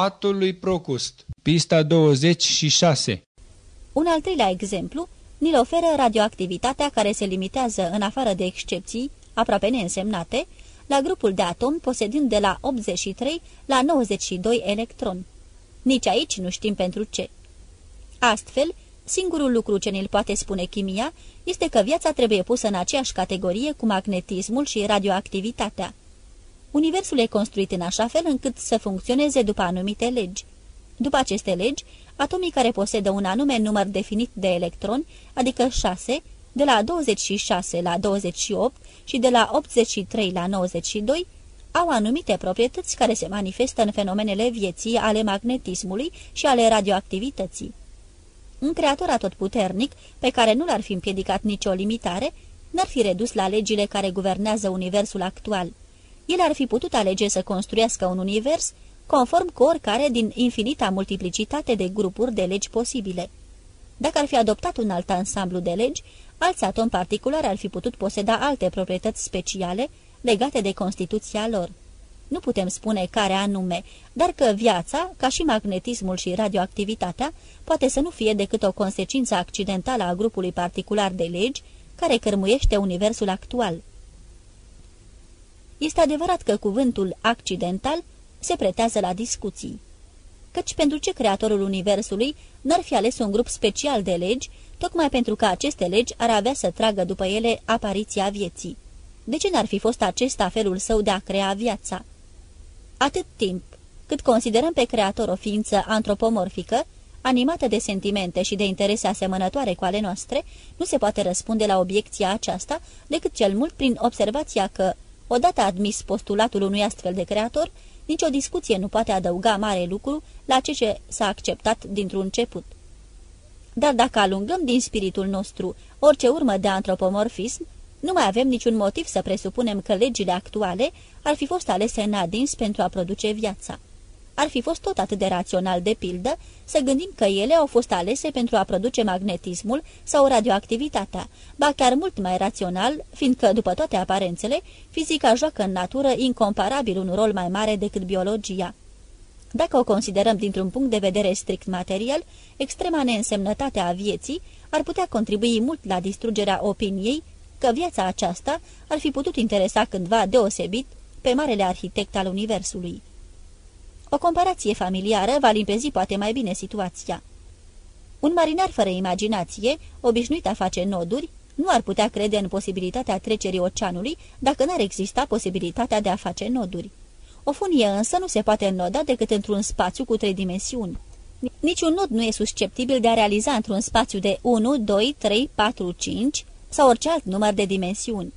Patul lui Procust Pista 26 Un al treilea exemplu ni-l oferă radioactivitatea care se limitează, în afară de excepții, aproape neînsemnate, la grupul de atomi posedând de la 83 la 92 electroni. Nici aici nu știm pentru ce. Astfel, singurul lucru ce ne-l poate spune chimia este că viața trebuie pusă în aceeași categorie cu magnetismul și radioactivitatea. Universul e construit în așa fel încât să funcționeze după anumite legi. După aceste legi, atomii care posedă un anume număr definit de electroni, adică 6, de la 26 la 28 și de la 83 la 92, au anumite proprietăți care se manifestă în fenomenele vieții ale magnetismului și ale radioactivității. Un creator atotputernic, pe care nu l-ar fi împiedicat nicio limitare, n-ar fi redus la legile care guvernează universul actual. El ar fi putut alege să construiască un univers conform cu oricare din infinita multiplicitate de grupuri de legi posibile. Dacă ar fi adoptat un alt ansamblu de legi, alți atomi particulari ar fi putut poseda alte proprietăți speciale legate de constituția lor. Nu putem spune care anume, dar că viața, ca și magnetismul și radioactivitatea, poate să nu fie decât o consecință accidentală a grupului particular de legi care cărmuiește universul actual. Este adevărat că cuvântul accidental se pretează la discuții. Căci pentru ce creatorul universului n-ar fi ales un grup special de legi, tocmai pentru că aceste legi ar avea să tragă după ele apariția vieții? De ce n-ar fi fost acesta felul său de a crea viața? Atât timp cât considerăm pe creator o ființă antropomorfică, animată de sentimente și de interese asemănătoare cu ale noastre, nu se poate răspunde la obiecția aceasta decât cel mult prin observația că, odată admis postulatul unui astfel de creator, nicio discuție nu poate adăuga mare lucru la ce ce s-a acceptat dintr-un început. Dar dacă alungăm din spiritul nostru orice urmă de antropomorfism, nu mai avem niciun motiv să presupunem că legile actuale ar fi fost alese în adins pentru a produce viața. Ar fi fost tot atât de rațional, de pildă, să gândim că ele au fost alese pentru a produce magnetismul sau radioactivitatea, ba chiar mult mai rațional, fiindcă, după toate aparențele, fizica joacă în natură incomparabil un rol mai mare decât biologia. Dacă o considerăm dintr-un punct de vedere strict material, extrema neînsemnătate a vieții ar putea contribui mult la distrugerea opiniei că viața aceasta ar fi putut interesa cândva deosebit pe marele arhitect al Universului. O comparație familiară va limpezi poate mai bine situația. Un marinar fără imaginație, obișnuit a face noduri, nu ar putea crede în posibilitatea trecerii oceanului dacă n-ar exista posibilitatea de a face noduri. O funie însă nu se poate înnoda decât într-un spațiu cu trei dimensiuni. Niciun nod nu e susceptibil de a realiza într-un spațiu de 1, 2, 3, 4, 5 sau orice alt număr de dimensiuni.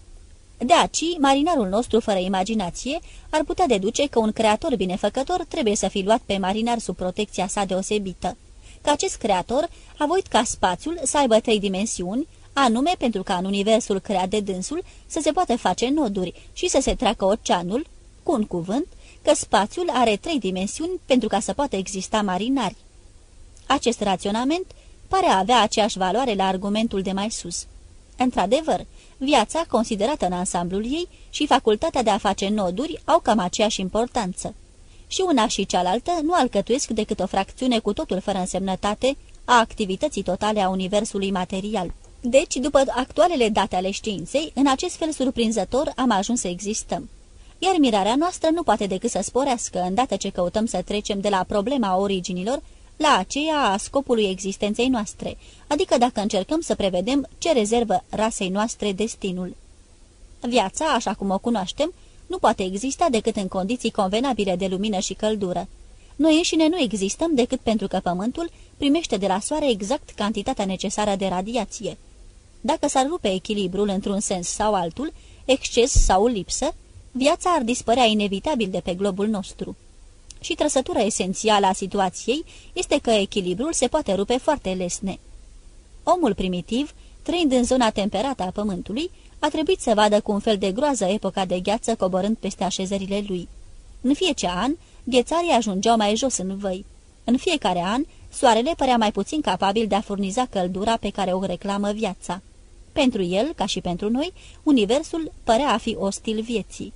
De aci, marinarul nostru fără imaginație ar putea deduce că un creator binefăcător trebuie să fi luat pe marinar sub protecția sa deosebită. Că acest creator a voit ca spațiul să aibă trei dimensiuni, anume pentru ca în universul creat de dânsul să se poată face noduri și să se treacă oceanul, cu un cuvânt, că spațiul are trei dimensiuni pentru ca să poată exista marinari. Acest raționament pare a avea aceeași valoare la argumentul de mai sus. Într-adevăr, viața, considerată în ansamblul ei, și facultatea de a face noduri au cam aceeași importanță. Și una și cealaltă nu alcătuiesc decât o fracțiune cu totul fără însemnătate a activității totale a universului material. Deci, după actualele date ale științei, în acest fel surprinzător am ajuns să existăm. Iar mirarea noastră nu poate decât să sporească, îndată ce căutăm să trecem de la problema originilor la aceea a scopului existenței noastre, adică dacă încercăm să prevedem ce rezervă rasei noastre destinul. Viața, așa cum o cunoaștem, nu poate exista decât în condiții convenabile de lumină și căldură. Noi înșine nu existăm decât pentru că Pământul primește de la Soare exact cantitatea necesară de radiație. Dacă s-ar rupe echilibrul într-un sens sau altul, exces sau lipsă, viața ar dispărea inevitabil de pe globul nostru și trăsătura esențială a situației este că echilibrul se poate rupe foarte lesne. Omul primitiv, trăind în zona temperată a pământului, a trebuit să vadă cu un fel de groază epoca de gheață coborând peste așezările lui. În fiecare an, ghețarii ajungeau mai jos în văi. În fiecare an, soarele părea mai puțin capabil de a furniza căldura pe care o reclamă viața. Pentru el, ca și pentru noi, universul părea a fi ostil vieții.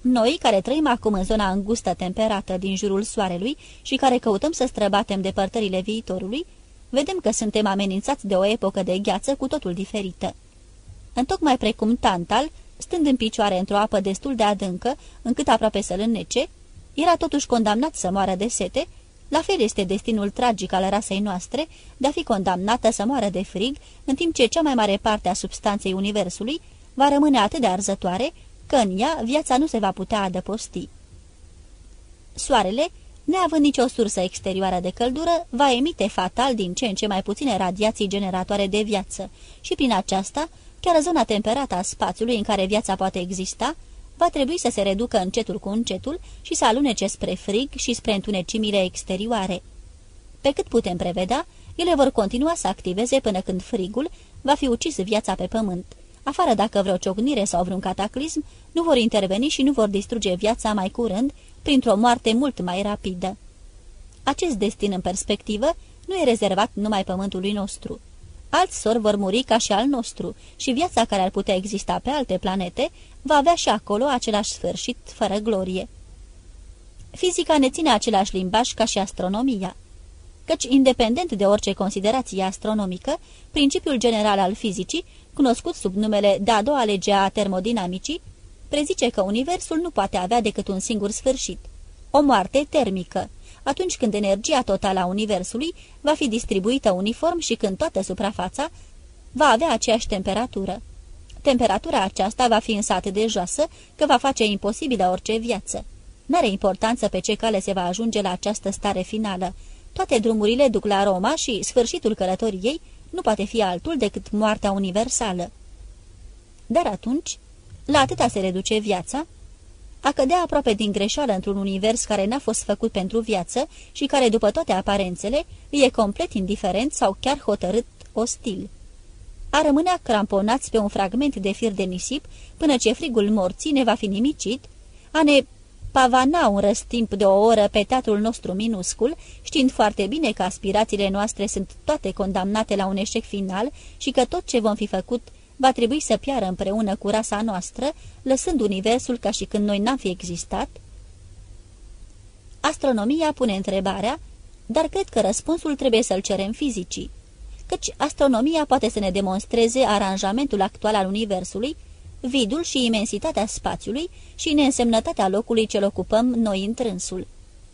Noi, care trăim acum în zona îngustă temperată din jurul soarelui și care căutăm să străbatem depărtările viitorului, vedem că suntem amenințați de o epocă de gheață cu totul diferită. Întocmai precum Tantal, stând în picioare într-o apă destul de adâncă, încât aproape să-l înnece, era totuși condamnat să moară de sete, la fel este destinul tragic al rasei noastre de a fi condamnată să moară de frig, în timp ce cea mai mare parte a substanței Universului va rămâne atât de arzătoare, că în ea viața nu se va putea adăposti. Soarele, neavând nicio sursă exterioară de căldură, va emite fatal din ce în ce mai puține radiații generatoare de viață și prin aceasta, chiar zona temperată a spațiului în care viața poate exista, va trebui să se reducă încetul cu încetul și să alunece spre frig și spre întunecimile exterioare. Pe cât putem prevedea, ele vor continua să activeze până când frigul va fi ucis viața pe pământ. Afară dacă vreo ciocnire sau vreun cataclism, nu vor interveni și nu vor distruge viața mai curând, printr-o moarte mult mai rapidă. Acest destin în perspectivă nu e rezervat numai pământului nostru. Alți sori vor muri ca și al nostru și viața care ar putea exista pe alte planete va avea și acolo același sfârșit, fără glorie. Fizica ne ține același limbaj ca și astronomia. Căci, independent de orice considerație astronomică, principiul general al fizicii, cunoscut sub numele de a doua lege a termodinamicii, prezice că Universul nu poate avea decât un singur sfârșit, o moarte termică, atunci când energia totală a Universului va fi distribuită uniform și când toată suprafața va avea aceeași temperatură. Temperatura aceasta va fi însă atât de joasă că va face imposibilă orice viață. N-are importanță pe ce cale se va ajunge la această stare finală. Toate drumurile duc la Roma și sfârșitul călătoriei nu poate fi altul decât moartea universală. Dar atunci, la atâta se reduce viața, a cădea aproape din greșeală într-un univers care n-a fost făcut pentru viață și care, după toate aparențele, îi e complet indiferent sau chiar hotărât ostil. A rămânea cramponați pe un fragment de fir de nisip până ce frigul morții ne va fi nimicit, a ne pavana un răstimp de o oră pe teatrul nostru minuscul, știind foarte bine că aspirațiile noastre sunt toate condamnate la un eșec final și că tot ce vom fi făcut va trebui să piară împreună cu rasa noastră, lăsând universul ca și când noi n-am fi existat? Astronomia pune întrebarea, dar cred că răspunsul trebuie să-l cerem fizicii, căci astronomia poate să ne demonstreze aranjamentul actual al universului, vidul și imensitatea spațiului și neînsemnătatea locului ce-l ocupăm noi întrânsul.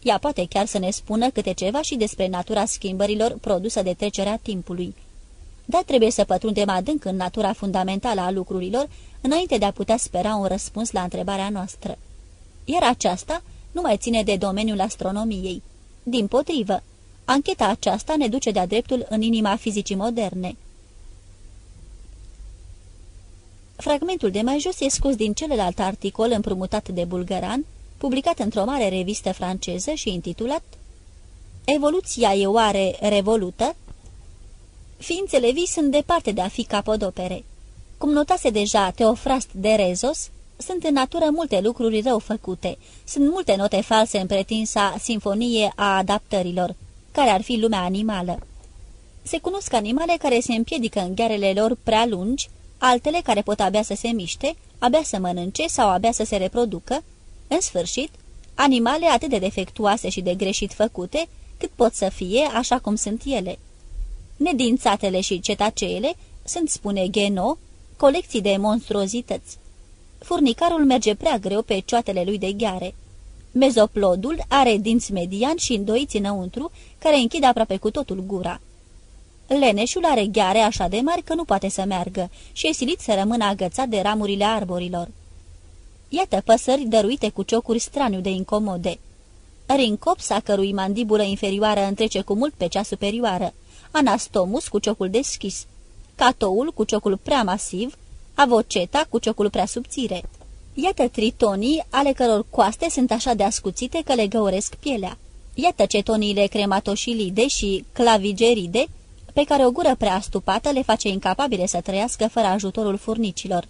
Ea poate chiar să ne spună câte ceva și despre natura schimbărilor produsă de trecerea timpului dar trebuie să pătrundem adânc în natura fundamentală a lucrurilor, înainte de a putea spera un răspuns la întrebarea noastră. Iar aceasta nu mai ține de domeniul astronomiei. Din potrivă, ancheta aceasta ne duce de-a dreptul în inima fizicii moderne. Fragmentul de mai jos e scos din celălalt articol împrumutat de Bulgăran, publicat într-o mare revistă franceză și intitulat Evoluția e oare revolută? Ființele vii sunt departe de a fi capodopere. Cum notase deja Teofrast de Rezos, sunt în natură multe lucruri rău făcute, sunt multe note false în pretinsa sinfonie a adaptărilor, care ar fi lumea animală. Se cunosc animale care se împiedică în ghearele lor prea lungi, altele care pot abia să se miște, abia să mănânce sau abia să se reproducă, în sfârșit, animale atât de defectuoase și de greșit făcute, cât pot să fie așa cum sunt ele. Nedințatele și cetaceele sunt, spune Geno, colecții de monstruozități. Furnicarul merge prea greu pe cioatele lui de gheare. Mezoplodul are dinți median și îndoiți înăuntru, care închid aproape cu totul gura. Leneșul are gheare așa de mari că nu poate să meargă și e silit să rămână agățat de ramurile arborilor. Iată păsări dăruite cu ciocuri straniu de incomode. Rincops, a cărui mandibulă inferioară întrece cu mult pe cea superioară anastomus cu ciocul deschis, catoul cu ciocul prea masiv, avoceta cu ciocul prea subțire. Iată tritonii ale căror coaste sunt așa de ascuțite că le găuresc pielea. Iată cetoniile crematoșilide și clavigeride, pe care o gură prea astupată le face incapabile să trăiască fără ajutorul furnicilor.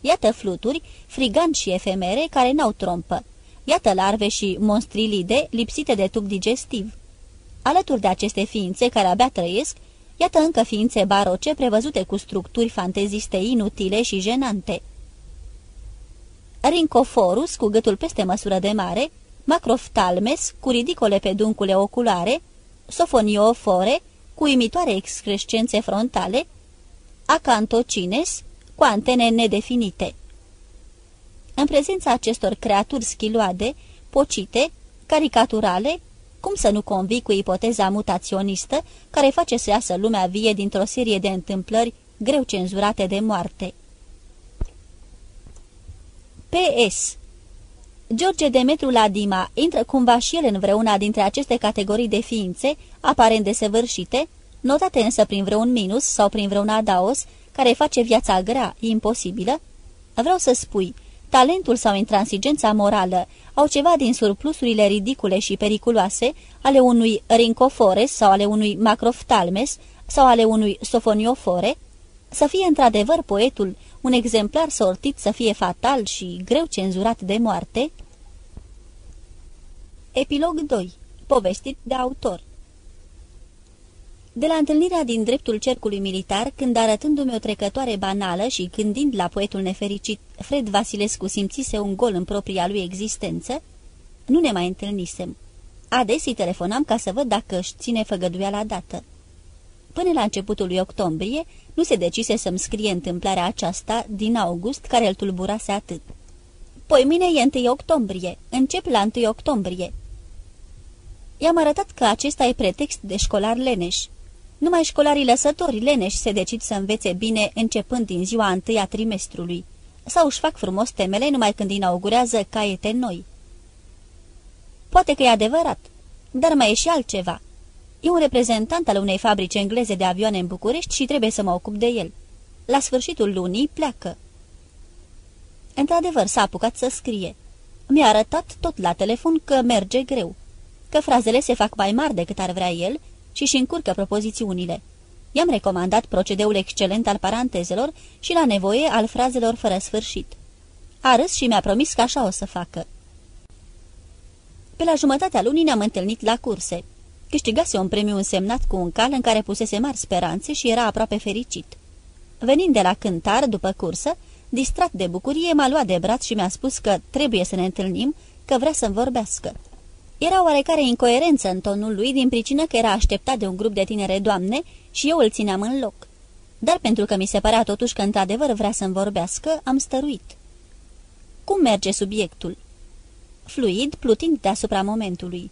Iată fluturi, frigant și efemere, care n-au trompă. Iată larve și monstrilide lipsite de tub digestiv. Alături de aceste ființe care abia trăiesc, iată încă ființe baroce prevăzute cu structuri fanteziste inutile și jenante. Rincoforus cu gâtul peste măsură de mare, Macroftalmes cu ridicole peduncule oculare, Sofoniofore cu imitoare excrescențe frontale, Acantocines cu antene nedefinite. În prezența acestor creaturi schiloade, pocite, caricaturale, cum să nu convii cu ipoteza mutaționistă care face să iasă lumea vie dintr-o serie de întâmplări greu cenzurate de moarte? P.S. George Demetru Ladima intră cumva și el în vreuna dintre aceste categorii de ființe, aparent desăvârșite, notate însă prin vreun minus sau prin vreun adaos, care face viața grea, imposibilă? Vreau să spui, talentul sau intransigența morală au ceva din surplusurile ridicule și periculoase ale unui Rincofores sau ale unui Macroftalmes sau ale unui Sofoniofore? Să fie într-adevăr poetul un exemplar sortit să fie fatal și greu cenzurat de moarte? Epilog 2. Povestit de autor De la întâlnirea din dreptul cercului militar, când arătându-mi o trecătoare banală și gândind la poetul nefericit, Fred Vasilescu simțise un gol în propria lui existență, nu ne mai întâlnisem. Adesii telefonam ca să văd dacă își ține făgăduiala dată. Până la începutul lui octombrie, nu se decise să-mi scrie întâmplarea aceasta din august care îl tulburase atât. Poi mine e 1 octombrie, încep la 1 octombrie. I-am arătat că acesta e pretext de școlar leneș. Numai școlarii lăsători leneși se decid să învețe bine începând din ziua întâi a trimestrului, sau își fac frumos temele numai când inaugurează caiete noi. Poate că e adevărat, dar mai e și altceva. E un reprezentant al unei fabrici engleze de avioane în București și trebuie să mă ocup de el. La sfârșitul lunii pleacă. Într-adevăr, s-a apucat să scrie. Mi-a arătat tot la telefon că merge greu, că frazele se fac mai mari decât ar vrea el și și încurcă propozițiunile. I-am recomandat procedeul excelent al parantezelor și la nevoie al frazelor fără sfârșit. A râs și mi-a promis că așa o să facă. Pe la jumătatea lunii ne-am întâlnit la curse câștigase un premiu însemnat cu un cal în care pusese mari speranțe și era aproape fericit. Venind de la cântar, după cursă, distrat de bucurie, m-a luat de braț și mi-a spus că trebuie să ne întâlnim, că vrea să-mi vorbească. Era oarecare incoerență în tonul lui din pricină că era așteptat de un grup de tinere doamne și eu îl țineam în loc. Dar pentru că mi se părea totuși că într-adevăr vrea să-mi vorbească, am stăruit. Cum merge subiectul? Fluid, plutind deasupra momentului.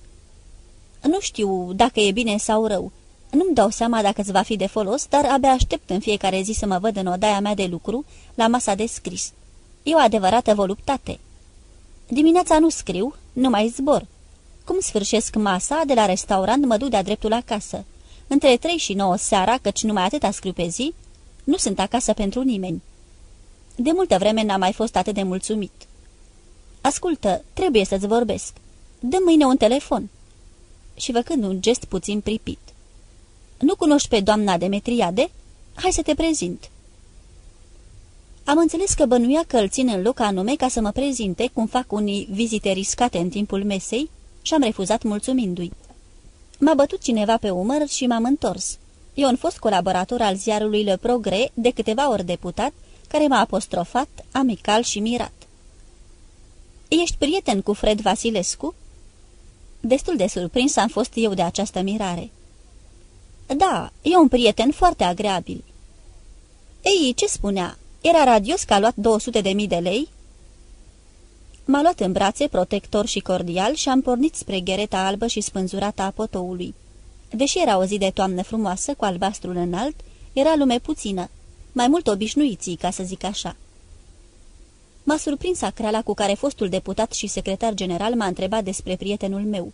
Nu știu dacă e bine sau rău. Nu-mi dau seama dacă îți va fi de folos, dar abia aștept în fiecare zi să mă văd în odaia mea de lucru, la masa de scris. E o adevărată voluptate. Dimineața nu scriu, nu mai zbor. Cum sfârșesc masa, de la restaurant mă duc de-a dreptul acasă. Între trei și nouă seara, căci numai atâta scriu pe zi, nu sunt acasă pentru nimeni. De multă vreme n-am mai fost atât de mulțumit. Ascultă, trebuie să-ți vorbesc. Dă mâine un telefon și făcând un gest puțin pripit. Nu cunoști pe doamna Demetriade? Hai să te prezint." Am înțeles că bănuia că îl țin în loc anume ca să mă prezinte, cum fac unii vizite riscate în timpul mesei, și am refuzat mulțumindu-i. M-a bătut cineva pe umăr și m-am întors. E un fost colaborator al ziarului Le Progre, de câteva ori deputat, care m-a apostrofat, amical și mirat. Ești prieten cu Fred Vasilescu?" Destul de surprins am fost eu de această mirare. Da, e un prieten foarte agreabil." Ei, ce spunea? Era radios că a luat 200 de mii de lei?" M-a luat în brațe, protector și cordial și am pornit spre ghereta albă și spânzurată a potoului. Deși era o zi de toamnă frumoasă, cu albastrul înalt, era lume puțină, mai mult obișnuiții, ca să zic așa. M-a surprins acreala cu care fostul deputat și secretar general m-a întrebat despre prietenul meu.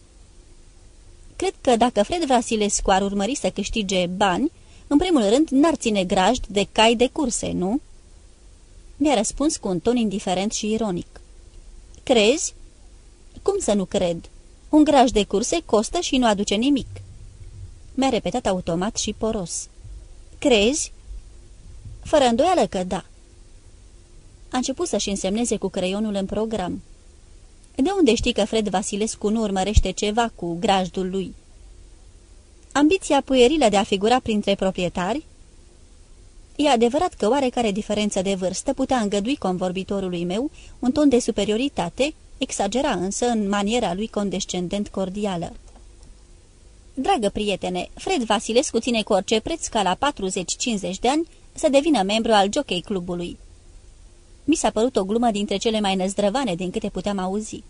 Cred că dacă Fred Vasilescu ar urmări să câștige bani, în primul rând n-ar ține grajd de cai de curse, nu?" Mi-a răspuns cu un ton indiferent și ironic. Crezi?" Cum să nu cred? Un graj de curse costă și nu aduce nimic." Mi-a repetat automat și poros. Crezi?" Fără îndoială că da." A început să-și însemneze cu creionul în program. De unde știi că Fred Vasilescu nu urmărește ceva cu grajdul lui? Ambiția puierilă de a figura printre proprietari? E adevărat că oarecare diferență de vârstă putea îngădui convorbitorului meu un ton de superioritate, exagera însă în maniera lui condescendent cordială. Dragă prietene, Fred Vasilescu ține cu orice preț ca la 40-50 de ani să devină membru al Jockey Clubului. Mi s-a părut o glumă dintre cele mai năzdrăvane din câte puteam auzi.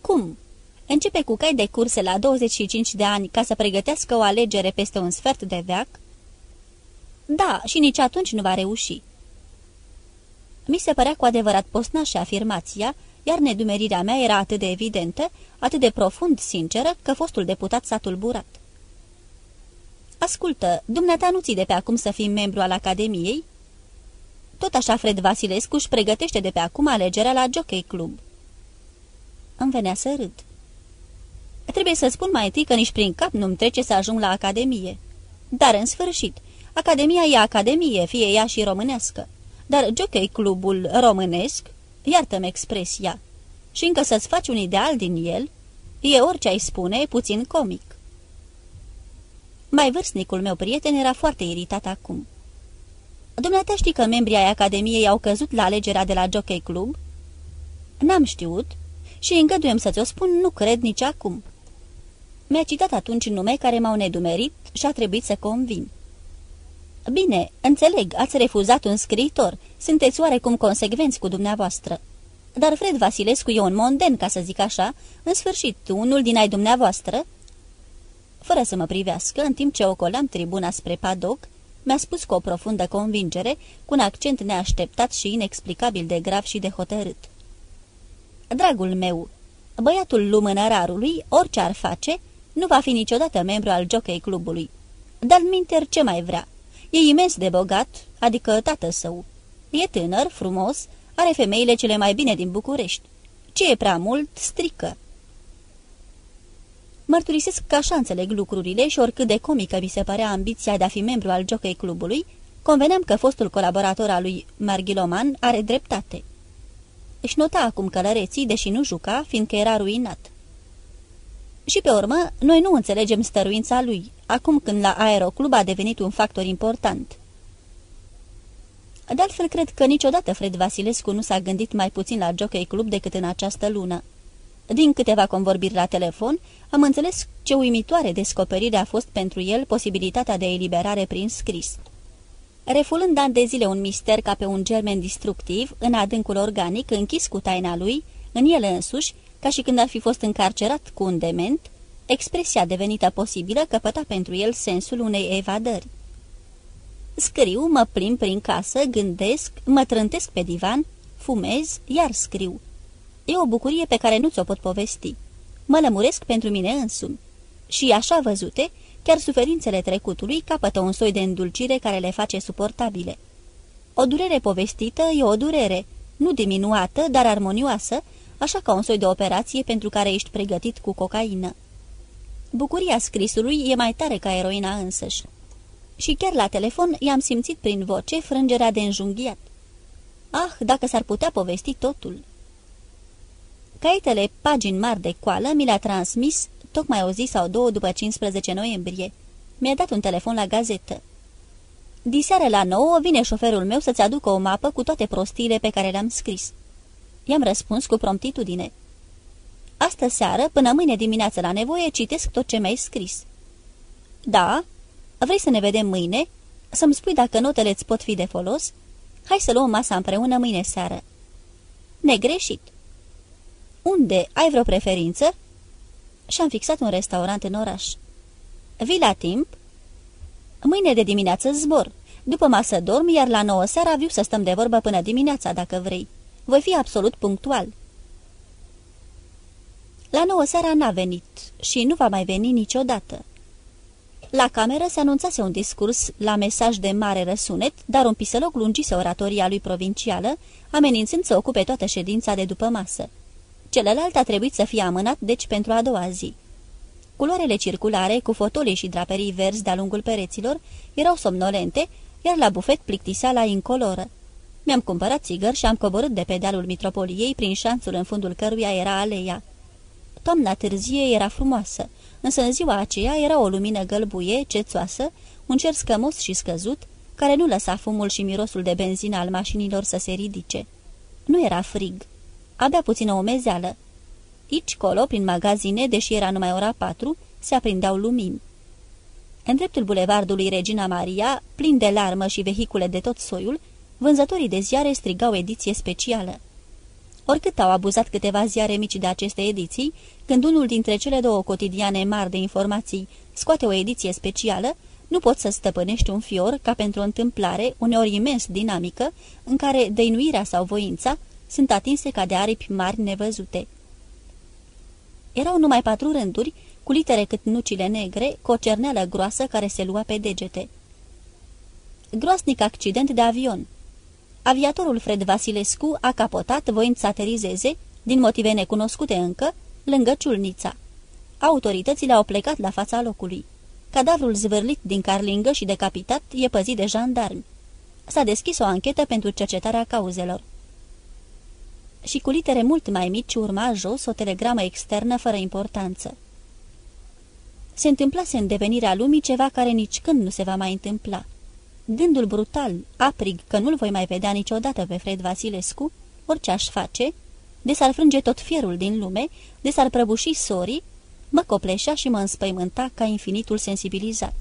Cum? Începe cu cai de curse la 25 de ani ca să pregătească o alegere peste un sfert de veac? Da, și nici atunci nu va reuși. Mi se părea cu adevărat posnașă afirmația, iar nedumerirea mea era atât de evidentă, atât de profund sinceră, că fostul deputat s-a tulburat. Ascultă, dumneata nu ți de pe acum să fii membru al Academiei?" Tot așa Fred Vasilescu își pregătește de pe acum alegerea la Jockey Club." Îmi venea să râd. Trebuie să spun mai întâi că nici prin cap nu-mi trece să ajung la Academie. Dar, în sfârșit, Academia e Academie, fie ea și românească. Dar Jockey Clubul românesc, iartă-mi expresia, și încă să-ți faci un ideal din el, e orice ai spune, puțin comic. Mai vârstnicul meu prieten era foarte iritat acum. Dumneata știi că membrii ai Academiei au căzut la alegerea de la Jockey Club? N-am știut și îngăduiem să ți-o spun, nu cred nici acum. Mi-a citat atunci nume care m-au nedumerit și a trebuit să convin. Bine, înțeleg, ați refuzat un scriitor, sunteți oarecum consecvenți cu dumneavoastră. Dar Fred Vasilescu e un monden, ca să zic așa, în sfârșit, unul din ai dumneavoastră?" Fără să mă privească, în timp ce ocolam tribuna spre padoc, mi-a spus cu o profundă convingere, cu un accent neașteptat și inexplicabil de grav și de hotărât. Dragul meu, băiatul lumânărarului, orice ar face, nu va fi niciodată membru al Jockey Clubului. Dar minter ce mai vrea? E imens de bogat, adică tată său. E tânăr, frumos, are femeile cele mai bine din București. Ce e prea mult, strică. Mărturisesc că așa înțeleg lucrurile și oricât de comică mi se părea ambiția de a fi membru al Jockey Clubului, conveneam că fostul colaborator al lui Marghiloman are dreptate. Își nota acum călăreții, deși nu juca, fiindcă era ruinat. Și pe urmă, noi nu înțelegem stăruința lui, acum când la aeroclub a devenit un factor important. De altfel, cred că niciodată Fred Vasilescu nu s-a gândit mai puțin la Jockey Club decât în această lună. Din câteva convorbiri la telefon, am înțeles ce uimitoare descoperire a fost pentru el posibilitatea de eliberare prin scris. Refulând ani de zile un mister ca pe un germen destructiv, în adâncul organic, închis cu taina lui, în el însuși, ca și când ar fi fost încarcerat cu un dement, expresia devenită posibilă căpăta pentru el sensul unei evadări. Scriu, mă plim prin casă, gândesc, mă trântesc pe divan, fumez, iar scriu. E o bucurie pe care nu ți-o pot povesti. Mă lămuresc pentru mine însumi. Și așa văzute, chiar suferințele trecutului capătă un soi de îndulcire care le face suportabile. O durere povestită e o durere, nu diminuată, dar armonioasă, așa ca un soi de operație pentru care ești pregătit cu cocaină. Bucuria scrisului e mai tare ca eroina însăși. Și chiar la telefon i-am simțit prin voce frângerea de înjunghiat. Ah, dacă s-ar putea povesti totul! Caietele pagini mari de coală mi le-a transmis tocmai o zi sau două după 15 noiembrie. Mi-a dat un telefon la gazetă. Diseară la nouă vine șoferul meu să-ți aducă o mapă cu toate prostiile pe care le-am scris. I-am răspuns cu promptitudine. Astă seară, până mâine dimineață la nevoie, citesc tot ce mi-ai scris. Da? Vrei să ne vedem mâine? Să-mi spui dacă notele îți pot fi de folos? Hai să luăm masa împreună mâine seară. Negreșit. Unde? Ai vreo preferință? Și-am fixat un restaurant în oraș. Vii la timp? Mâine de dimineață zbor. După masă dorm, iar la nouă seara viu să stăm de vorbă până dimineața, dacă vrei. Voi fi absolut punctual." La nouă seara n-a venit și nu va mai veni niciodată. La cameră se anunțase un discurs la mesaj de mare răsunet, dar un pisăloc lungise oratoria lui provincială, amenințând să ocupe toată ședința de după masă. Celălalt a trebuit să fie amânat, deci, pentru a doua zi. Culoarele circulare, cu fotole și draperii verzi de-a lungul pereților, erau somnolente, iar la bufet plictiseala incoloră. Mi-am cumpărat țigări și am coborât de pe dealul mitropoliei prin șanțul în fundul căruia era aleia. Toamna târzie era frumoasă, însă în ziua aceea era o lumină gălbuie, cețoasă, un cer scămos și scăzut, care nu lăsa fumul și mirosul de benzină al mașinilor să se ridice. Nu era frig. Abia puțină umezeală. Aici, colo, prin magazine, deși era numai ora patru, se aprindeau lumini. În dreptul bulevardului Regina Maria, plin de larmă și vehicule de tot soiul, vânzătorii de ziare strigau ediție specială. Oricât au abuzat câteva ziare mici de aceste ediții, când unul dintre cele două cotidiane mari de informații scoate o ediție specială, nu poți să stăpânești un fior ca pentru o întâmplare, uneori imens dinamică, în care dăinuirea sau voința sunt atinse ca de aripi mari nevăzute. Erau numai patru rânduri, cu litere cât nucile negre, cu o cerneală groasă care se lua pe degete. Groasnic accident de avion. Aviatorul Fred Vasilescu a capotat voind să aterizeze, din motive necunoscute încă, lângă Ciulnița. Autoritățile au plecat la fața locului. Cadavrul zvârlit din carlingă și decapitat e păzit de jandarmi. S-a deschis o anchetă pentru cercetarea cauzelor. Și cu litere mult mai mici urma jos o telegramă externă fără importanță. Se întâmplase în devenirea lumii ceva care nici când nu se va mai întâmpla. Gândul brutal, aprig, că nu-l voi mai vedea niciodată pe Fred Vasilescu, orice aș face, de s-ar frânge tot fierul din lume, de s-ar prăbuși sorii, mă copleșea și mă înspăimânta ca infinitul sensibilizat.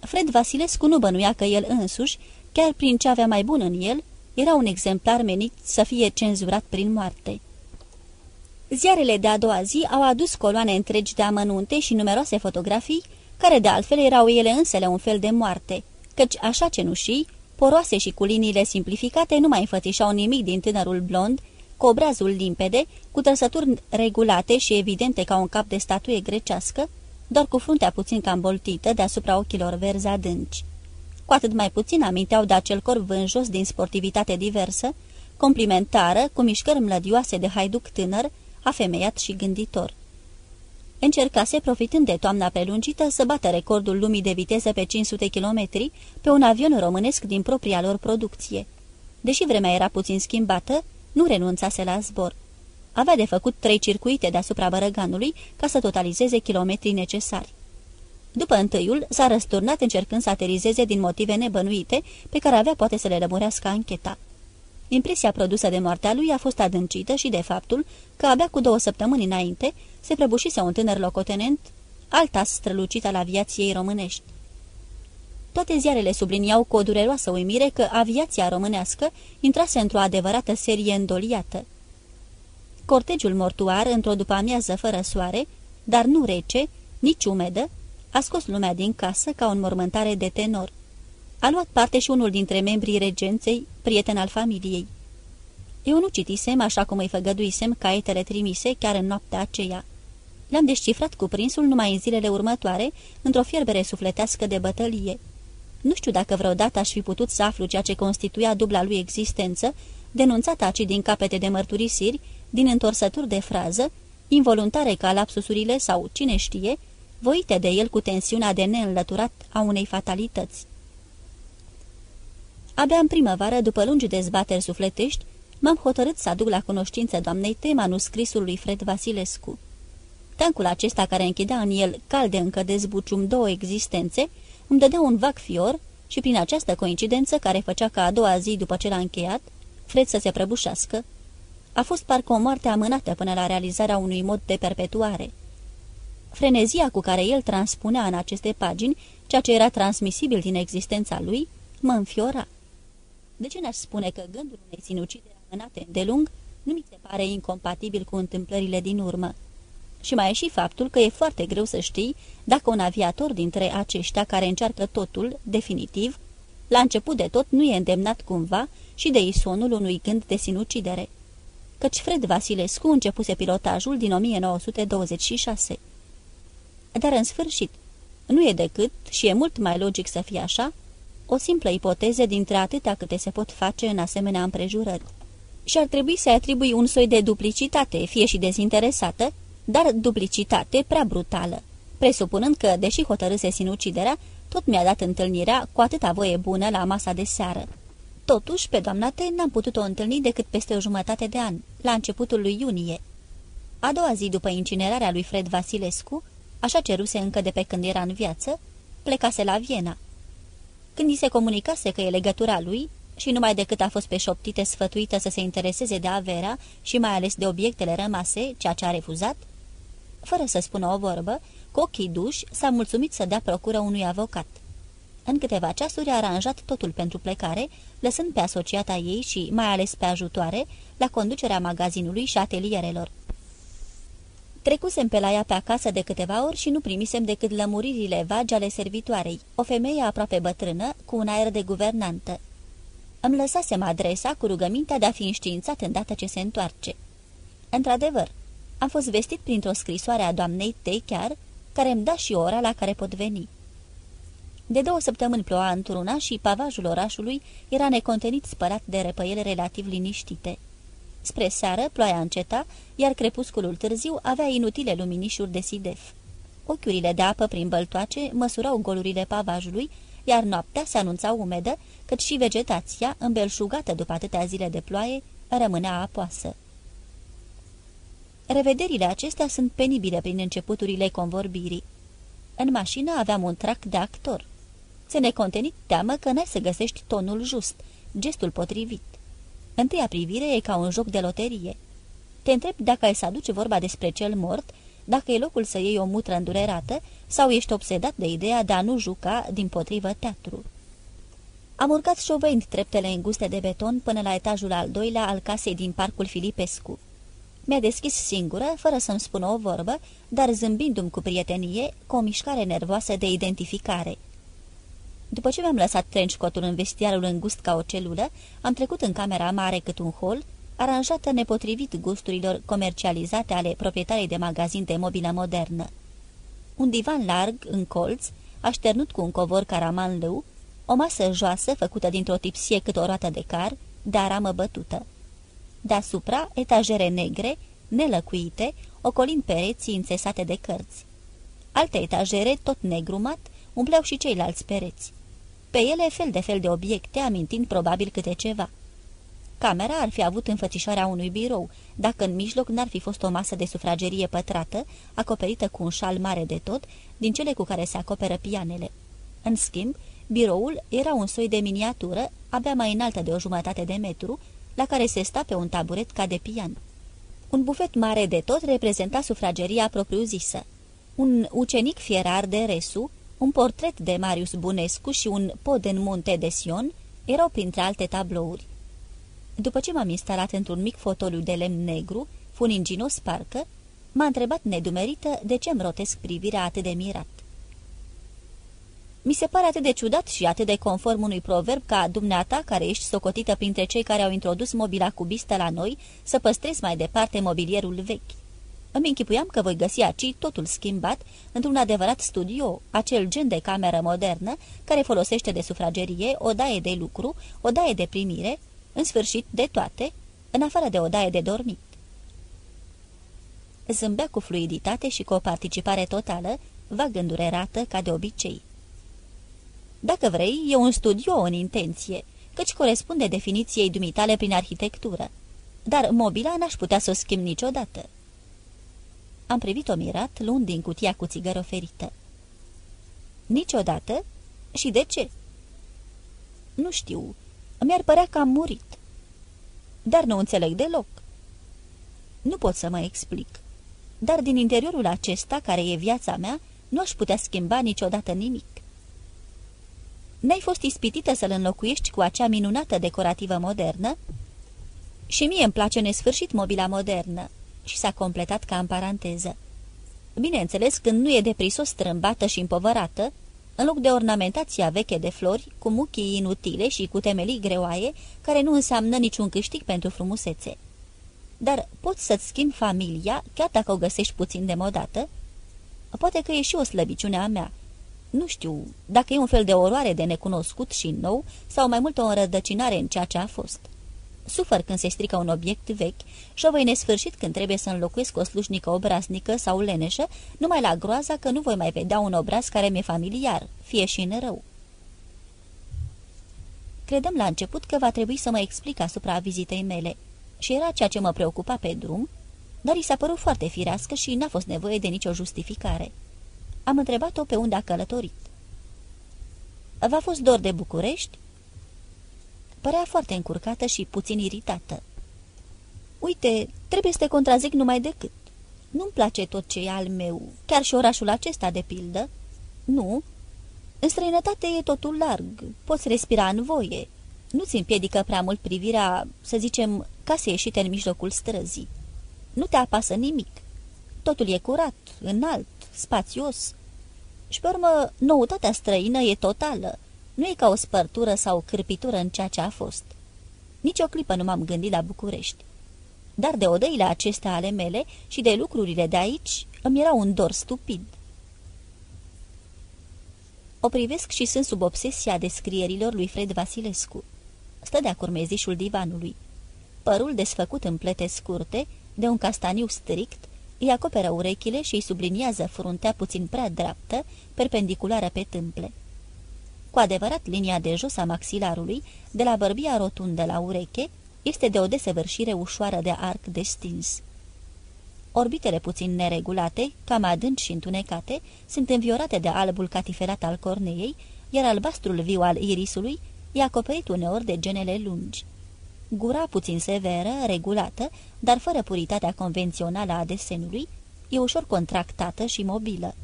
Fred Vasilescu nu bănuia că el însuși, chiar prin ce avea mai bun în el, era un exemplar menit să fie cenzurat prin moarte. Ziarele de a doua zi au adus coloane întregi de amănunte și numeroase fotografii, care de altfel erau ele însele un fel de moarte, căci așa cenușii, poroase și cu liniile simplificate, nu mai înfățișau nimic din tânărul blond, cu obrazul limpede, cu trăsături regulate și evidente ca un cap de statuie grecească, doar cu fruntea puțin cam boltită deasupra ochilor verzi adânci. Cu atât mai puțin aminteau de acel corp vânjos din sportivitate diversă, complimentară, cu mișcări mlădioase de haiduc tânăr, afemeiat și gânditor. Încercase, profitând de toamna prelungită, să bată recordul lumii de viteză pe 500 km pe un avion românesc din propria lor producție. Deși vremea era puțin schimbată, nu renunțase la zbor. Avea de făcut trei circuite deasupra Bărăganului ca să totalizeze kilometrii necesari. După întâiul, s-a răsturnat încercând să aterizeze din motive nebănuite, pe care avea poate să le lămurească ancheta. Impresia produsă de moartea lui a fost adâncită și de faptul că abia cu două săptămâni înainte se prăbușise un tânăr locotenent, alta strălucită al aviației românești. Toate ziarele subliniau cu o dureroasă uimire că aviația românească intrase într-o adevărată serie îndoliată. Cortegiul mortuar, într-o după-amiază fără soare, dar nu rece, nici umedă, a scos lumea din casă ca o înmormântare de tenor. A luat parte și unul dintre membrii regenței, prieten al familiei. Eu nu citisem, așa cum îi făgăduisem, caietele trimise chiar în noaptea aceea. Le-am descifrat cuprinsul numai în zilele următoare, într-o fierbere sufletească de bătălie. Nu știu dacă vreodată aș fi putut să aflu ceea ce constituia dubla lui existență, denunțată aci din capete de mărturisiri, din întorsături de frază, involuntare ca lapsusurile sau, cine știe, voite de el cu tensiunea de neînlăturat a unei fatalități. Abia în primăvară, după lungi dezbateri sufletești, m-am hotărât să aduc la cunoștință doamnei T. manuscrisul lui Fred Vasilescu. Tancul acesta care închidea în el calde încă de zbucium două existențe, îmi dădea un vac fior și prin această coincidență care făcea ca a doua zi după ce l-a încheiat, Fred să se prăbușească, a fost parcă o moarte amânată până la realizarea unui mod de perpetuare. Frenezia cu care el transpunea în aceste pagini ceea ce era transmisibil din existența lui, mă înfiora. De ce n-aș spune că gândul unei sinucideri amânate de lung nu mi se pare incompatibil cu întâmplările din urmă? Și mai e și faptul că e foarte greu să știi dacă un aviator dintre aceștia care încearcă totul, definitiv, la început de tot nu e îndemnat cumva și de isonul unui gând de sinucidere. Căci Fred Vasilescu începuse pilotajul din 1926. Dar în sfârșit, nu e decât, și e mult mai logic să fie așa, o simplă ipoteză dintre atâtea câte se pot face în asemenea împrejurări. Și ar trebui să-i atribui un soi de duplicitate, fie și dezinteresată, dar duplicitate prea brutală, presupunând că, deși hotărâse sinuciderea, tot mi-a dat întâlnirea cu atâta voie bună la masa de seară. Totuși, pe doamna T n-am putut-o întâlni decât peste o jumătate de an, la începutul lui iunie. A doua zi după incinerarea lui Fred Vasilescu, așa ceruse încă de pe când era în viață, plecase la Viena. Când i se comunicase că e legătura lui, și numai decât a fost pe șoptite sfătuită să se intereseze de averea și mai ales de obiectele rămase, ceea ce a refuzat, fără să spună o vorbă, cu ochii duși, s-a mulțumit să dea procură unui avocat. În câteva ceasuri a aranjat totul pentru plecare, lăsând pe asociata ei și mai ales pe ajutoare la conducerea magazinului și atelierelor. Trecusem pe la ea pe acasă de câteva ori și nu primisem decât lămuririle vagi ale servitoarei, o femeie aproape bătrână, cu un aer de guvernantă. Îmi lăsasem adresa cu rugămintea de a fi înștiințat îndată ce se întoarce. Într-adevăr, am fost vestit printr-o scrisoare a doamnei Tei chiar, care îmi da și ora la care pot veni. De două săptămâni ploua într-una și pavajul orașului era necontenit spălat de răpăiele relativ liniștite. Spre seară, ploaia înceta, iar crepusculul târziu avea inutile luminișuri de sidef. Ochiurile de apă prin băltoace măsurau golurile pavajului, iar noaptea se anunța umedă, cât și vegetația, îmbelșugată după atâtea zile de ploaie, rămânea apoasă. Revederile acestea sunt penibile prin începuturile convorbirii. În mașină aveam un trac de actor. Se necontenit teamă că n-ai să găsești tonul just, gestul potrivit. Întâia privire e ca un joc de loterie. Te întreb dacă ai să aduci vorba despre cel mort, dacă e locul să iei o mutră îndurerată sau ești obsedat de ideea de a nu juca din potrivă teatru. Am urcat șovăind treptele înguste de beton până la etajul al doilea al casei din parcul Filipescu. Mi-a deschis singură, fără să-mi spună o vorbă, dar zâmbindu-mi cu prietenie, cu o mișcare nervoasă de identificare. După ce mi-am lăsat trenchcotul în vestiarul îngust ca o celulă, am trecut în camera mare cât un hol, aranjată nepotrivit gusturilor comercializate ale proprietarei de magazin de mobilă modernă. Un divan larg, în colț, așternut cu un covor caraman lău, o masă joasă făcută dintr-o tipsie cât o roată de car, de aramă bătută. Deasupra, etajere negre, nelăcuite, ocolind pereții înțesate de cărți. Alte etajere, tot negrumat, umpleau și ceilalți pereți. Pe ele fel de fel de obiecte, amintind probabil câte ceva. Camera ar fi avut înfățișarea unui birou, dacă în mijloc n-ar fi fost o masă de sufragerie pătrată, acoperită cu un șal mare de tot, din cele cu care se acoperă pianele. În schimb, biroul era un soi de miniatură, abia mai înaltă de o jumătate de metru, la care se sta pe un taburet ca de pian. Un bufet mare de tot reprezenta sufrageria propriu-zisă. Un ucenic fierar de resu, un portret de Marius Bunescu și un pod în munte de Sion erau printre alte tablouri. După ce m-am instalat într-un mic fotoliu de lemn negru, funinginos parcă, m-a întrebat nedumerită de ce-mi rotesc privirea atât de mirat. Mi se pare atât de ciudat și atât de conform unui proverb ca dumneata, care ești socotită printre cei care au introdus mobila cubistă la noi, să păstrezi mai departe mobilierul vechi. Îmi închipuiam că voi găsi aici totul schimbat într-un adevărat studio, acel gen de cameră modernă care folosește de sufragerie, o daie de lucru, o daie de primire, în sfârșit de toate, în afară de o daie de dormit. Zâmbea cu fluiditate și cu o participare totală, vag îndurerată ca de obicei. Dacă vrei, e un studio în intenție, căci corespunde definiției dumitale prin arhitectură. Dar mobila n-aș putea să o schimb niciodată. Am privit-o mirat, luând din cutia cu țigără oferită. Niciodată? Și de ce? Nu știu. Mi-ar părea că am murit. Dar nu înțeleg deloc. Nu pot să mă explic. Dar din interiorul acesta, care e viața mea, nu aș putea schimba niciodată nimic. N-ai fost ispitită să-l înlocuiești cu acea minunată decorativă modernă? Și mie îmi place nesfârșit mobila modernă. Și s-a completat ca în paranteză. Bineînțeles, când nu e de prisos strâmbată și împovărată, în loc de ornamentația veche de flori, cu muchii inutile și cu temelii greoaie, care nu înseamnă niciun câștig pentru frumusețe. Dar poți să-ți schimbi familia, chiar dacă o găsești puțin demodată? Poate că e și o slăbiciune a mea, nu știu dacă e un fel de oroare de necunoscut și nou sau mai mult o înrădăcinare în ceea ce a fost. Sufăr când se strică un obiect vechi și o voi nesfârșit când trebuie să înlocuiesc o slujnică obraznică sau leneșă, numai la groaza că nu voi mai vedea un obraz care mi-e familiar, fie și în rău. Credem la început că va trebui să mă explic asupra vizitei mele și era ceea ce mă preocupa pe drum, dar i s-a părut foarte firească și n-a fost nevoie de nicio justificare. Am întrebat-o pe unde a călătorit. V-a fost dor de București?" Părea foarte încurcată și puțin iritată. Uite, trebuie să te contrazic numai decât. Nu-mi place tot ce e al meu, chiar și orașul acesta, de pildă. Nu. În străinătate e totul larg, poți respira în voie. Nu-ți împiedică prea mult privirea, să zicem, ca să ieși în mijlocul străzii. Nu te apasă nimic. Totul e curat, înalt, spațios. Și pe urmă, noutatea străină e totală. Nu e ca o spărtură sau cârpitură în ceea ce a fost. Nici o clipă nu m-am gândit la București. Dar de odăile acestea ale mele și de lucrurile de aici îmi era un dor stupid. O privesc și sunt sub obsesia descrierilor lui Fred Vasilescu. Stă de-a curmezișul divanului. Părul desfăcut în plete scurte, de un castaniu strict, îi acoperă urechile și îi subliniază fruntea puțin prea dreaptă, perpendiculară pe tâmple. Cu adevărat, linia de jos a maxilarului, de la bărbia rotundă la ureche, este de o desăvârșire ușoară de arc destins. Orbitele puțin neregulate, cam adânci și întunecate, sunt înviorate de albul catifelat al corneiei, iar albastrul viu al irisului e acoperit uneori de genele lungi. Gura puțin severă, regulată, dar fără puritatea convențională a desenului, e ușor contractată și mobilă.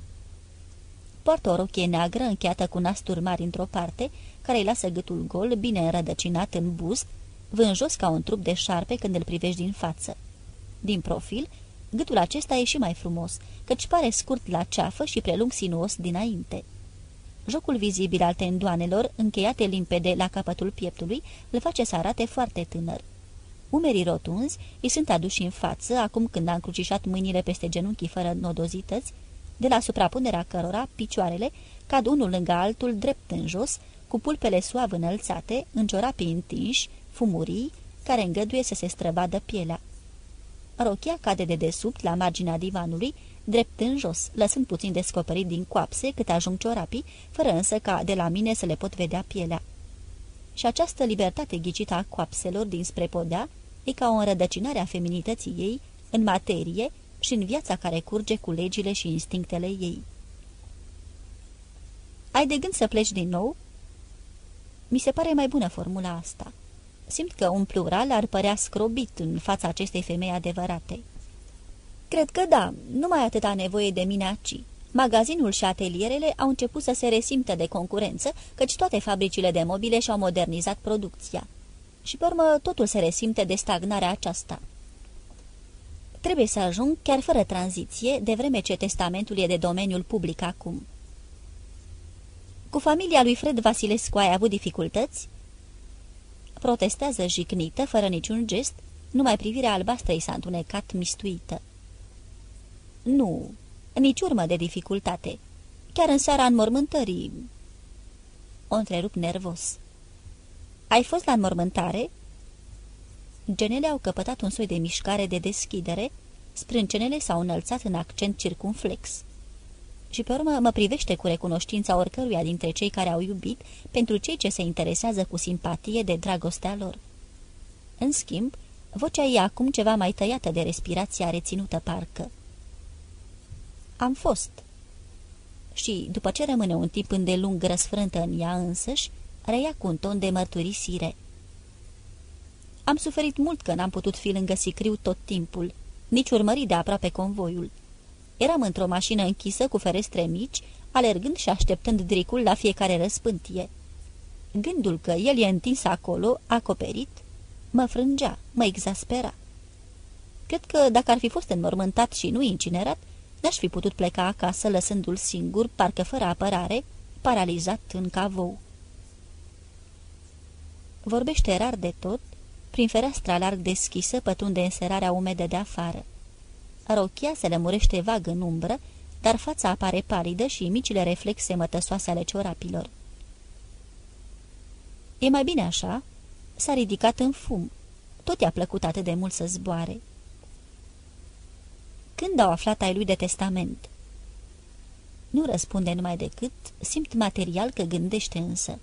Poartă o rochie neagră încheiată cu nasturi mari într-o parte, care îi lasă gâtul gol, bine înrădăcinat în bust, vânjos ca un trup de șarpe când îl privești din față. Din profil, gâtul acesta e și mai frumos, căci pare scurt la ceafă și prelung sinuos dinainte. Jocul vizibil al tendoanelor, încheiate limpede la capătul pieptului, îl face să arate foarte tânăr. Umerii rotunzi îi sunt aduși în față, acum când a încrucișat mâinile peste genunchii fără nodozități, de la suprapunerea cărora picioarele cad unul lângă altul drept în jos, cu pulpele suav înălțate, în ciorapii întinși, fumurii, care îngăduie să se străvadă pielea. Rochia cade de desubt la marginea divanului, drept în jos, lăsând puțin descoperit din coapse cât ajung ciorapii, fără însă ca de la mine să le pot vedea pielea. Și această libertate ghicită a coapselor dinspre podea e ca o înrădăcinare a feminității ei în materie și în viața care curge cu legile și instinctele ei. Ai de gând să pleci din nou?" Mi se pare mai bună formula asta. Simt că un plural ar părea scrobit în fața acestei femei adevărate. Cred că da, nu mai atâta nevoie de mine aci. Magazinul și atelierele au început să se resimtă de concurență, căci toate fabricile de mobile și-au modernizat producția. Și pe urmă totul se resimte de stagnarea aceasta. Trebuie să ajung, chiar fără tranziție, de vreme ce testamentul e de domeniul public acum. Cu familia lui Fred Vasilescu ai avut dificultăți? Protestează jignită, fără niciun gest, numai privirea albastră i s-a întunecat mistuită. Nu, nici urmă de dificultate. Chiar în seara înmormântării... O întrerup nervos. Ai fost la înmormântare?" Genele au căpătat un soi de mișcare de deschidere, sprâncenele s-au înălțat în accent circumflex. Și pe urmă mă privește cu recunoștința oricăruia dintre cei care au iubit pentru cei ce se interesează cu simpatie de dragostea lor. În schimb, vocea e acum ceva mai tăiată de respirația reținută parcă. Am fost. Și, după ce rămâne un tip îndelung răsfrântă în ea însăși, reia cu un ton de mărturisire. Am suferit mult că n-am putut fi lângă Sicriu tot timpul, nici urmări de aproape convoiul. Eram într-o mașină închisă cu ferestre mici, alergând și așteptând dricul la fiecare răspântie. Gândul că el e întins acolo, acoperit, mă frângea, mă exaspera. Cred că dacă ar fi fost înmormântat și nu incinerat, n-aș fi putut pleca acasă lăsându-l singur, parcă fără apărare, paralizat în cavou. Vorbește rar de tot, prin fereastra larg deschisă pătunde înserarea umedă de afară. Rochia se lămurește vag în umbră, dar fața apare palidă și micile reflexe mătăsoase ale ciorapilor. E mai bine așa?" S-a ridicat în fum. Tot i-a plăcut atât de mult să zboare. Când au aflat ai lui de testament? Nu răspunde numai decât, simt material că gândește însă.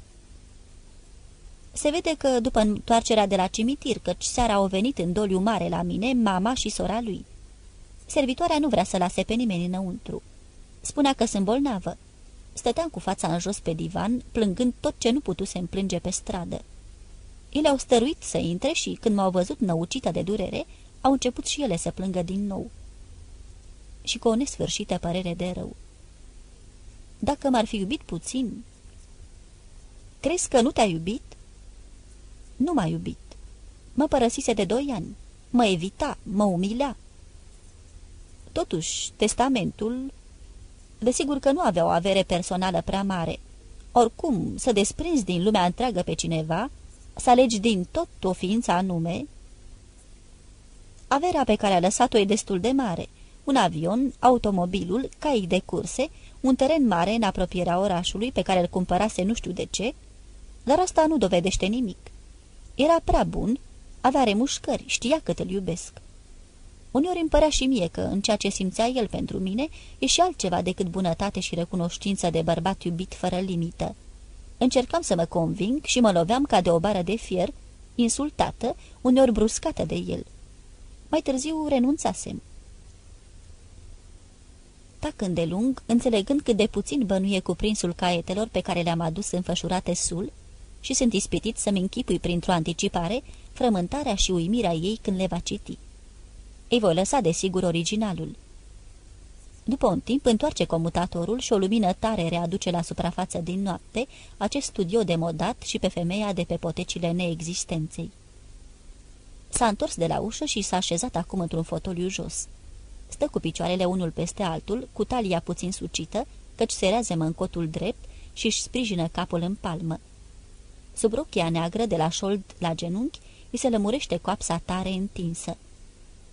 Se vede că după întoarcerea de la cimitir, căci seara au venit în doliu mare la mine mama și sora lui. Servitoarea nu vrea să lase pe nimeni înăuntru. Spunea că sunt bolnavă. Stăteam cu fața în jos pe divan, plângând tot ce nu putuse plânge pe stradă. Ele au stăruit să intre și, când m-au văzut năucită de durere, au început și ele să plângă din nou. Și cu o nesfârșită părere de rău. Dacă m-ar fi iubit puțin... Crezi că nu te-a iubit? Nu m-a iubit. Mă părăsise de doi ani. Mă evita, mă umilea. Totuși, testamentul... Desigur că nu avea o avere personală prea mare. Oricum, să desprinzi din lumea întreagă pe cineva, să alegi din tot o ființă anume... Averea pe care a lăsat-o e destul de mare. Un avion, automobilul, cai de curse, un teren mare în apropierea orașului pe care îl cumpărase nu știu de ce, dar asta nu dovedește nimic. Era prea bun, avea remușcări, știa cât îl iubesc. Uneori îmi părea și mie că, în ceea ce simțea el pentru mine, e și altceva decât bunătate și recunoștință de bărbat iubit fără limită. Încercam să mă conving și mă loveam ca de o bară de fier, insultată, uneori bruscată de el. Mai târziu renunțasem. Tac îndelung, înțelegând cât de puțin bănuie cuprinsul caietelor pe care le-am adus înfășurate sul, și sunt ispitit să-mi închipui printr-o anticipare frământarea și uimirea ei când le va citi. Ei voi lăsa, desigur, originalul. După un timp, întoarce comutatorul și o lumină tare readuce la suprafață din noapte acest studio demodat și pe femeia de pe potecile neexistenței. S-a întors de la ușă și s-a așezat acum într-un fotoliu jos. Stă cu picioarele unul peste altul, cu talia puțin sucită, căci se rează în cotul drept și își sprijină capul în palmă. Sub rochia neagră de la șold la genunchi, îi se lămurește coapsa tare întinsă.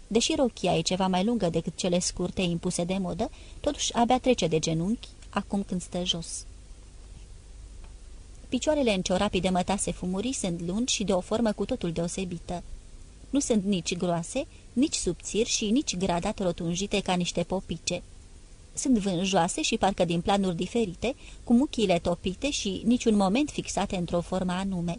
Deși rochia e ceva mai lungă decât cele scurte impuse de modă, totuși abia trece de genunchi, acum când stă jos. Picioarele în ciorapii de mătase fumurii sunt lungi și de o formă cu totul deosebită. Nu sunt nici groase, nici subțiri și nici gradat rotunjite ca niște popice. Sunt vânjoase și parcă din planuri diferite, cu muchiile topite și niciun moment fixate într-o formă anume.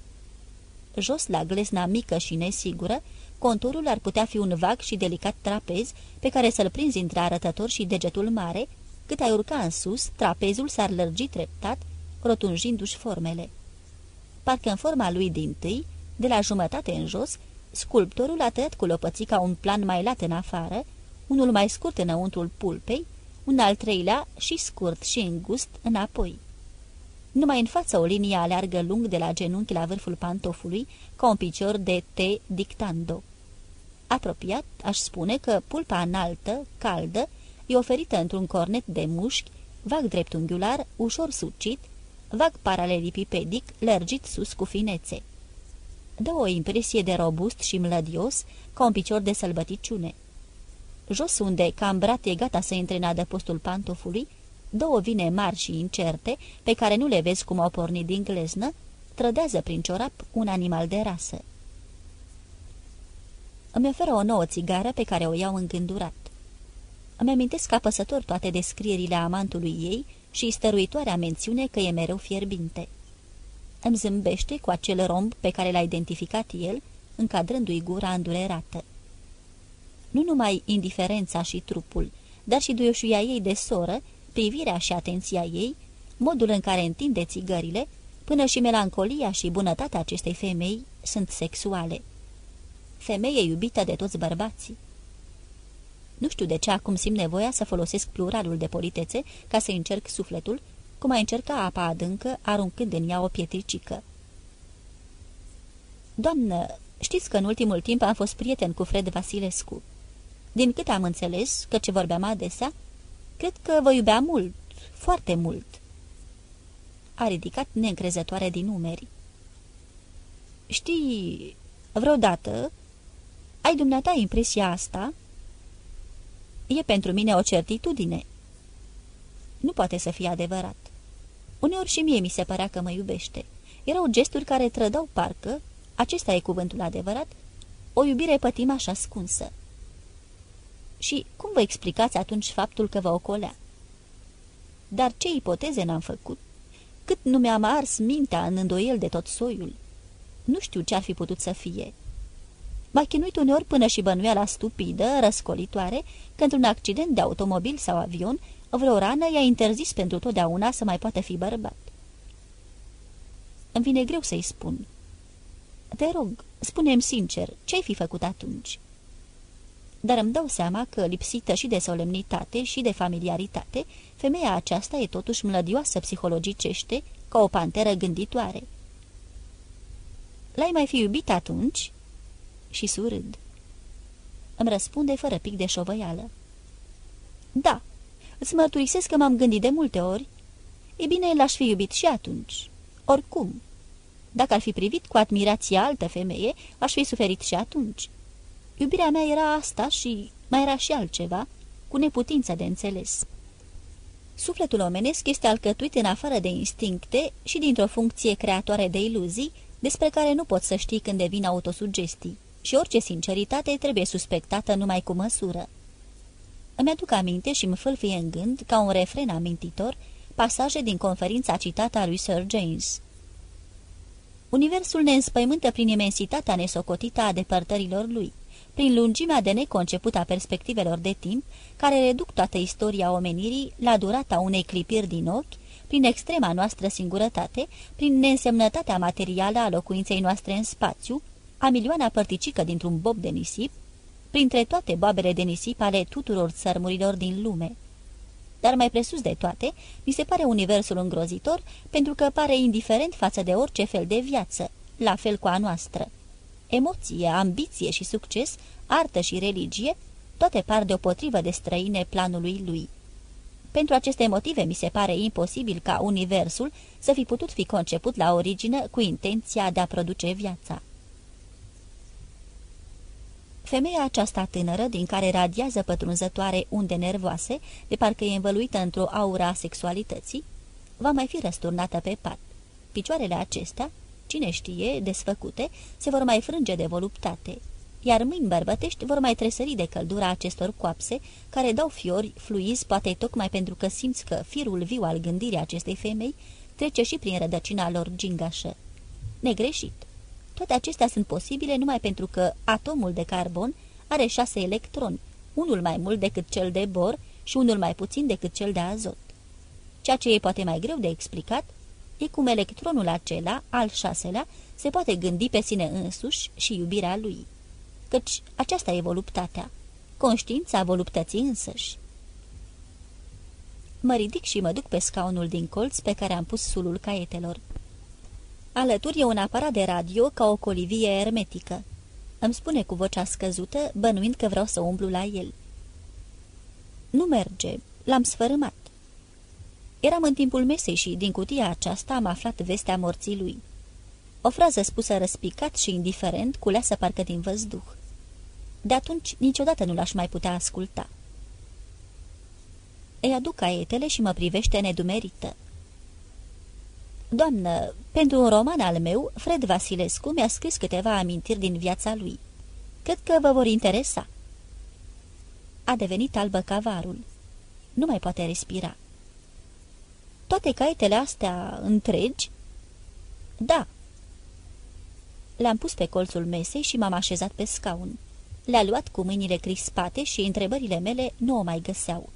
Jos la glezna mică și nesigură, conturul ar putea fi un vag și delicat trapez pe care să-l prinzi între arătător și degetul mare, cât ai urca în sus, trapezul s-ar lărgi treptat, rotunjindu-și formele. Parcă în forma lui din tâi, de la jumătate în jos, sculptorul a tăiat cu lopățica un plan mai lat în afară, unul mai scurt înăuntrul pulpei, un al treilea și scurt și îngust înapoi. Numai în față o linie aleargă lung de la genunchi la vârful pantofului, ca un picior de T dictando. Apropiat, aș spune că pulpa înaltă, caldă, e oferită într-un cornet de mușchi, vag dreptunghiular, ușor sucit, vag paralelipipedic, lărgit sus cu finețe. Dă o impresie de robust și mlădios, ca un picior de sălbăticiune. Jos unde cambrat e gata să intre în adăpostul pantofului, două vine mari și incerte, pe care nu le vezi cum au pornit din gleznă, trădează prin ciorap un animal de rasă. Îmi oferă o nouă țigară pe care o iau îngândurat. Îmi amintesc apăsător toate descrierile amantului ei și stăruitoarea mențiune că e mereu fierbinte. Îmi zâmbește cu acel romb pe care l-a identificat el, încadrându-i gura îndurerată. Nu numai indiferența și trupul, dar și duioșuia ei de soră, privirea și atenția ei, modul în care întinde țigările, până și melancolia și bunătatea acestei femei sunt sexuale. Femeie iubită de toți bărbații. Nu știu de ce acum simt nevoia să folosesc pluralul de politețe ca să încerc sufletul, cum a încerca apa adâncă, aruncând în ea o pietricică. Doamnă, știți că în ultimul timp am fost prieten cu Fred Vasilescu. Din cât am înțeles, că ce vorbeam adesea, cred că vă iubea mult, foarte mult. A ridicat neîncrezătoare din numeri. Știi, vreodată, ai dumneata impresia asta? E pentru mine o certitudine. Nu poate să fie adevărat. Uneori și mie mi se părea că mă iubește. Erau gesturi care trădau parcă, acesta e cuvântul adevărat, o iubire pătimașă ascunsă. Și cum vă explicați atunci faptul că vă ocolea? Dar ce ipoteze n-am făcut? Cât nu mi-am ars mintea în îndoiel de tot soiul? Nu știu ce ar fi putut să fie. M-a chinuit uneori până și bănuiala stupidă, răscolitoare, că într-un accident de automobil sau avion Vreo rană i-a interzis pentru totdeauna să mai poată fi bărbat. Îmi vine greu să-i spun. Te rog, spune-mi sincer, ce-ai fi făcut atunci?" Dar îmi dau seama că, lipsită și de solemnitate și de familiaritate, femeia aceasta e totuși mlădioasă psihologicește, ca o panteră gânditoare. L-ai mai fi iubit atunci?" Și surâd. Îmi răspunde fără pic de șovăială. Da, îți mărturisesc că m-am gândit de multe ori. E bine, l-aș fi iubit și atunci. Oricum. Dacă ar fi privit cu admirație altă femeie, aș fi suferit și atunci. Iubirea mea era asta și mai era și altceva, cu neputință de înțeles. Sufletul omenesc este alcătuit în afară de instincte și dintr-o funcție creatoare de iluzii, despre care nu poți să știi când devin autosugestii, și orice sinceritate trebuie suspectată numai cu măsură. Îmi aduc aminte și îmi fâlfie în gând, ca un refren amintitor, pasaje din conferința citată a lui Sir James. Universul ne înspăimântă prin imensitatea nesocotită a depărtărilor lui, prin lungimea de neconceput a perspectivelor de timp, care reduc toată istoria omenirii la durata unei clipiri din ochi, prin extrema noastră singurătate, prin neînsemnătatea materială a locuinței noastre în spațiu, a milioana părticică dintr-un bob de nisip, printre toate boabele de nisip ale tuturor țărmurilor din lume. Dar mai presus de toate, mi se pare universul îngrozitor pentru că pare indiferent față de orice fel de viață, la fel cu a noastră. Emoție, ambiție și succes, artă și religie, toate par deopotrivă de străine planului lui. Pentru aceste motive mi se pare imposibil ca universul să fi putut fi conceput la origine cu intenția de a produce viața. Femeia aceasta tânără, din care radiază pătrunzătoare unde nervoase, de parcă e învăluită într-o aura a sexualității, va mai fi răsturnată pe pat. Picioarele acestea, cine știe, desfăcute, se vor mai frânge de voluptate, iar mâini bărbătești vor mai tresări de căldura acestor coapse, care dau fiori fluizi, poate tocmai pentru că simți că firul viu al gândirii acestei femei trece și prin rădăcina lor gingașă. Negreșit. Toate acestea sunt posibile numai pentru că atomul de carbon are șase electroni, unul mai mult decât cel de bor și unul mai puțin decât cel de azot. Ceea ce e poate mai greu de explicat e cum electronul acela, al șaselea, se poate gândi pe sine însuși și iubirea lui. Căci aceasta e voluptatea, conștiința voluptății însăși. Mă ridic și mă duc pe scaunul din colț pe care am pus sulul caietelor. Alături e un aparat de radio ca o colivie ermetică. Îmi spune cu vocea scăzută, bănuind că vreau să umblu la el. Nu merge, l-am sfărâmat. Eram în timpul mesei și, din cutia aceasta, am aflat vestea morții lui. O frază spusă răspicat și indiferent, culeasă parcă din văzduh. De atunci, niciodată nu l-aș mai putea asculta. Îi aduc caietele și mă privește nedumerită. Doamnă, pentru un roman al meu, Fred Vasilescu mi-a scris câteva amintiri din viața lui. Cred că vă vor interesa." A devenit albă cavarul. Nu mai poate respira. Toate caietele astea întregi?" Da." Le-am pus pe colțul mesei și m-am așezat pe scaun. Le-a luat cu mâinile crispate și întrebările mele nu o mai găseau.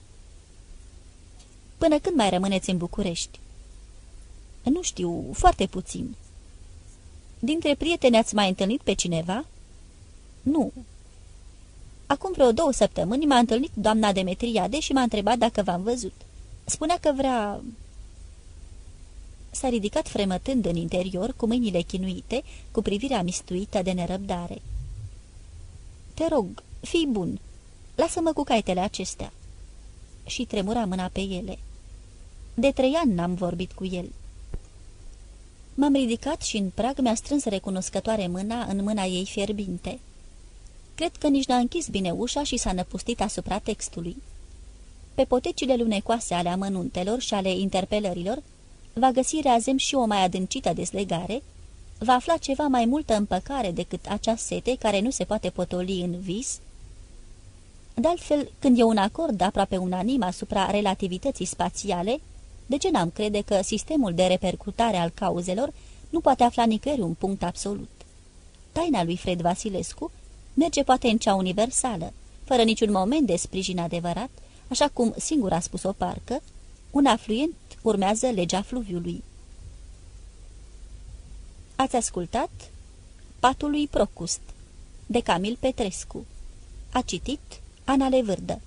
Până când mai rămâneți în București?" Nu știu, foarte puțin." Dintre prieteni ați mai întâlnit pe cineva?" Nu." Acum vreo două săptămâni m-a întâlnit doamna Demetriade și m-a întrebat dacă v-am văzut. Spunea că vrea... S-a ridicat fremătând în interior, cu mâinile chinuite, cu privirea mistuită de nerăbdare. Te rog, fii bun. Lasă-mă cu caitele acestea." Și tremura mâna pe ele. De trei ani n-am vorbit cu el. M-am ridicat și în prag mi-a strâns recunoscătoare mâna în mâna ei fierbinte. Cred că nici n-a închis bine ușa și s-a năpustit asupra textului. Pe potecile lunecoase ale amănuntelor și ale interpelărilor va găsi reazem și o mai adâncită deslegare, va afla ceva mai multă împăcare decât acea sete care nu se poate potoli în vis. De altfel, când e un acord aproape unanim asupra relativității spațiale, de ce n-am crede că sistemul de repercutare al cauzelor nu poate afla nicăieri un punct absolut? Taina lui Fred Vasilescu merge poate în cea universală, fără niciun moment de sprijin adevărat, așa cum singur a spus-o parcă, un afluent urmează legea fluviului. Ați ascultat Patul lui Procust de Camil Petrescu A citit Ana Levârdă